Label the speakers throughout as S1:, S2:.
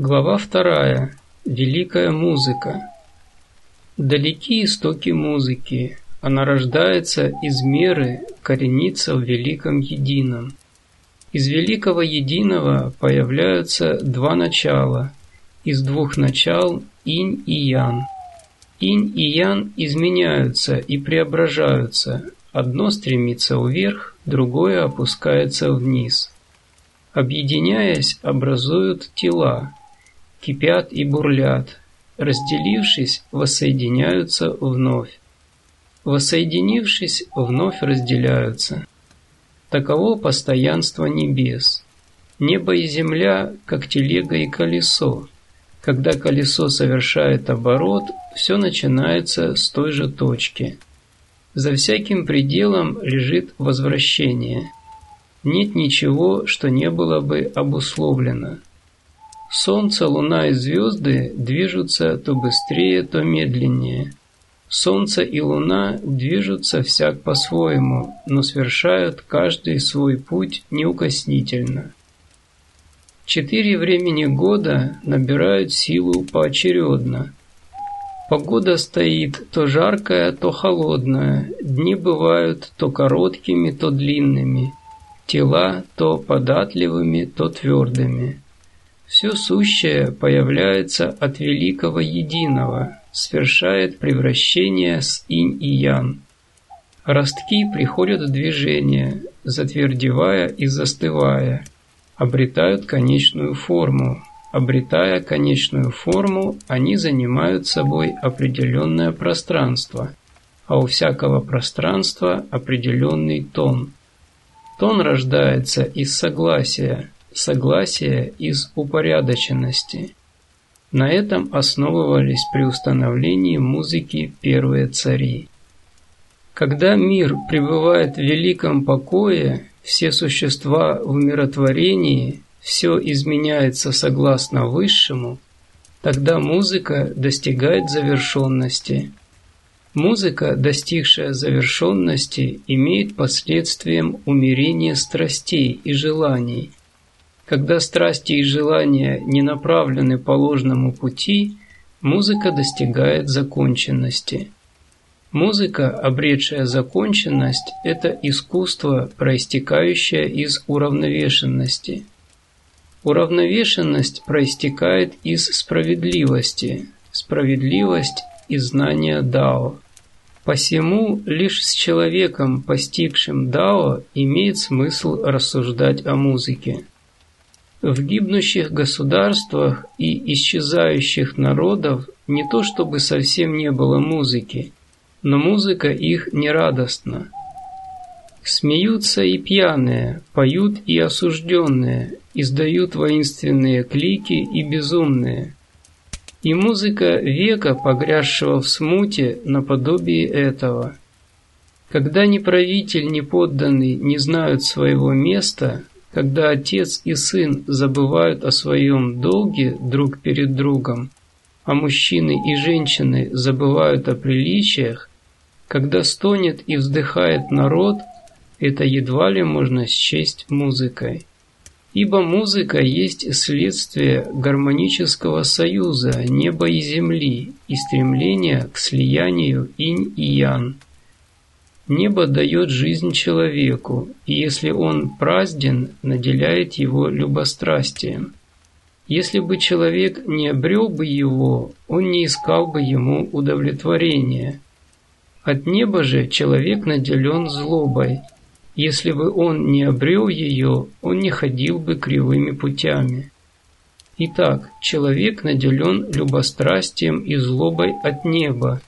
S1: Глава вторая. Великая музыка. Далеки истоки музыки. Она рождается из меры, коренится в великом едином. Из великого единого появляются два начала. Из двух начал – инь и ян. Инь и ян изменяются и преображаются. Одно стремится вверх, другое опускается вниз. Объединяясь, образуют тела, кипят и бурлят, разделившись, воссоединяются вновь. Воссоединившись, вновь разделяются. Таково постоянство небес. Небо и земля, как телега и колесо. Когда колесо совершает оборот, все начинается с той же точки. За всяким пределом лежит возвращение. Нет ничего, что не было бы обусловлено. Солнце, луна и звезды движутся то быстрее, то медленнее. Солнце и луна движутся всяк по-своему, но совершают каждый свой путь неукоснительно. Четыре времени года набирают силу поочередно. Погода стоит то жаркая, то холодная, дни бывают то короткими, то длинными, тела то податливыми, то твердыми. Все сущее появляется от великого единого, свершает превращение с инь и ян. Ростки приходят в движение, затвердевая и застывая, обретают конечную форму. Обретая конечную форму, они занимают собой определенное пространство, а у всякого пространства определенный тон. Тон рождается из согласия, согласия из упорядоченности. На этом основывались при установлении музыки первые цари. Когда мир пребывает в великом покое, все существа в умиротворении, все изменяется согласно высшему, тогда музыка достигает завершенности. Музыка, достигшая завершенности, имеет последствием умерение страстей и желаний, когда страсти и желания не направлены по ложному пути, музыка достигает законченности. Музыка, обретшая законченность, это искусство, проистекающее из уравновешенности. Уравновешенность проистекает из справедливости, справедливость из знания Дао. Посему лишь с человеком, постигшим Дао, имеет смысл рассуждать о музыке. В гибнущих государствах и исчезающих народов не то чтобы совсем не было музыки, но музыка их нерадостна. Смеются и пьяные, поют и осужденные, издают воинственные клики и безумные. И музыка века, погрязшего в смуте, наподобие этого. Когда ни правитель, ни подданный не знают своего места, когда отец и сын забывают о своем долге друг перед другом, а мужчины и женщины забывают о приличиях, когда стонет и вздыхает народ, это едва ли можно счесть музыкой. Ибо музыка есть следствие гармонического союза неба и земли и стремления к слиянию инь и ян. Небо дает жизнь человеку, и если он празден, наделяет его любострастием. Если бы человек не обрел бы его, он не искал бы ему удовлетворения. От неба же человек наделен злобой. Если бы он не обрел ее, он не ходил бы кривыми путями. Итак, человек наделен любострастием и злобой от неба,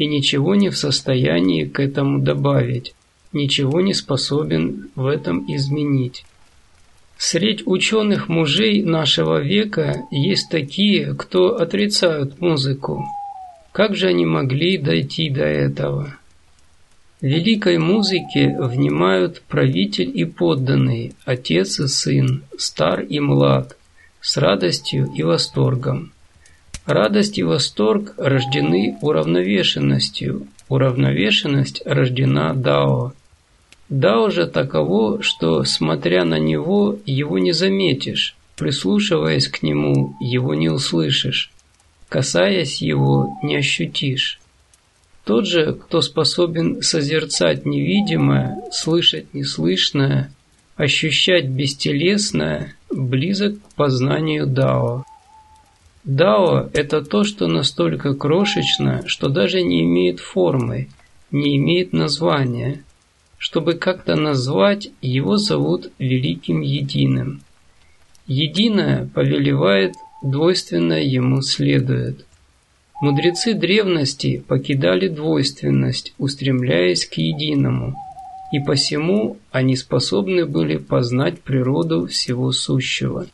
S1: и ничего не в состоянии к этому добавить, ничего не способен в этом изменить. Средь ученых мужей нашего века есть такие, кто отрицают музыку. Как же они могли дойти до этого? Великой музыке внимают правитель и подданный, отец и сын, стар и млад, с радостью и восторгом. Радость и восторг рождены уравновешенностью, уравновешенность рождена Дао. Дао же таково, что, смотря на него, его не заметишь, прислушиваясь к нему, его не услышишь, касаясь его, не ощутишь. Тот же, кто способен созерцать невидимое, слышать неслышное, ощущать бестелесное, близок к познанию Дао. Дао – это то, что настолько крошечно, что даже не имеет формы, не имеет названия. Чтобы как-то назвать, его зовут Великим Единым. Единое повелевает, двойственное ему следует. Мудрецы древности покидали двойственность, устремляясь к единому, и посему они способны были познать природу всего сущего.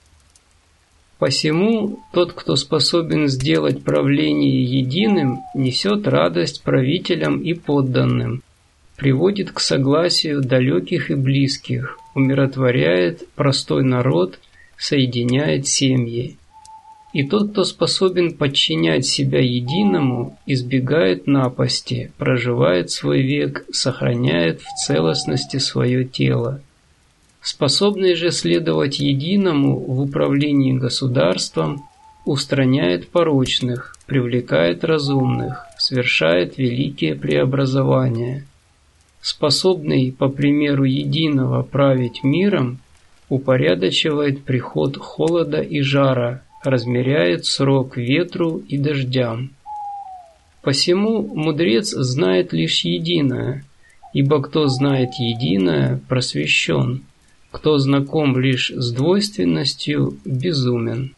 S1: Посему тот, кто способен сделать правление единым, несет радость правителям и подданным, приводит к согласию далеких и близких, умиротворяет простой народ, соединяет семьи. И тот, кто способен подчинять себя единому, избегает напасти, проживает свой век, сохраняет в целостности свое тело. Способный же следовать единому в управлении государством, устраняет порочных, привлекает разумных, совершает великие преобразования. Способный, по примеру единого, править миром, упорядочивает приход холода и жара, размеряет срок ветру и дождям. Посему мудрец знает лишь единое, ибо кто знает единое, просвещен, кто знаком лишь с двойственностью, безумен.